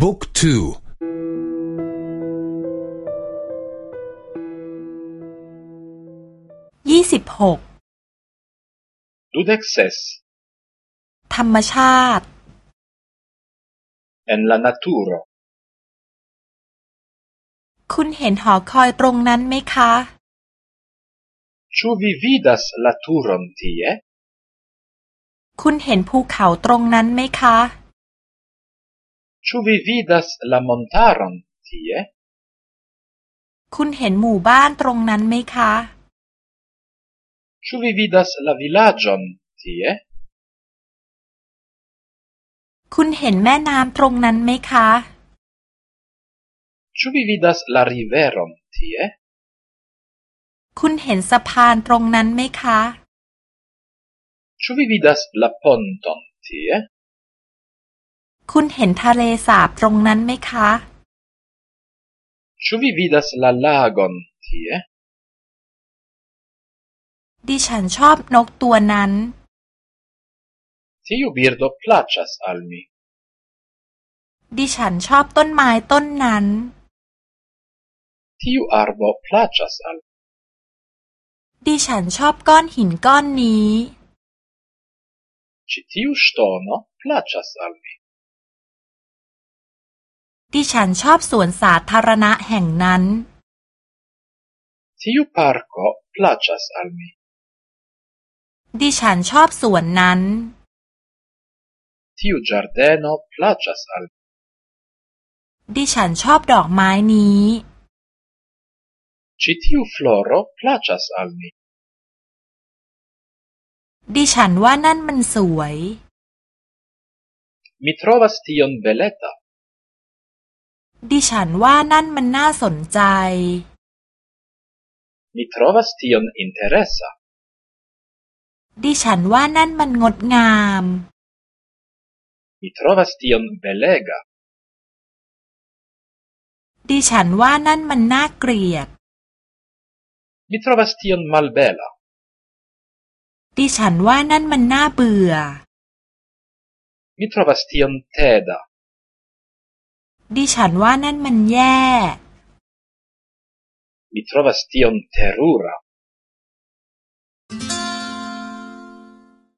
บุ๊กทูยี่สิบหกดูเด็กเซสธรรมชาติ en la naturo คุณเห็นหอคอยตรงนั้นไหมคะ Ĉu vi vidas la turon tie? คุณเห็นภูเขาตรงนั้นไหมคะ Ĉu vi vidas la montaron tie? คุณเห็นหมู่บ้านตรงนั้นไหมคะ Ĉu vi vidas la vilaĝon tie? คุณเห็นแม่น้ำตรงนั้นไหมคะ Ĉu vi vidas la riveron tie? คุณเห็นสะพานตรงนั้นไหมคะ Ĉu vi vidas la ponton tie? คุณเห็นทะเลสาบตรงนั้นไหมคะ Ĉu vi vidas la lagon tie? ดิฉันชอบนกตัวนั้น Tiu birdo plaĉas al mi. ดิฉันชอบต้นไม้ต้นนั้น Tiu arbo plaĉas al mi. ดิฉันชอบก้อนหินก้อนนี้ Ĉi tiu ŝtono plaĉas al mi. ดิฉันชอบสวนสาธารณะแห่งนั้น Tiu parko plaĉas al mi. ดิฉันชอบสวนนั้น Tiu ĝardeno plaĉas al mi. ดิฉันชอบดอกไม้นี้ Ĉi tiu floro plaĉas al mi. ดิฉันว่านั่นมันสวย Mi trovas tion beleta. ดิฉันว่านั่นมันน่าสนใจ Mi trovas tion interesa. ดิฉันว่านั่นมันงดงาม Mi trovas tion belega. ดิฉันว่านั่นมันน่าเกลียด Mi trovas tion malbela. ดิฉันว่านั่นมันน่าเบื่อ Mi trovas tion teda. ดิฉันว่านั่นมันแย่ Mi trovas tion terura.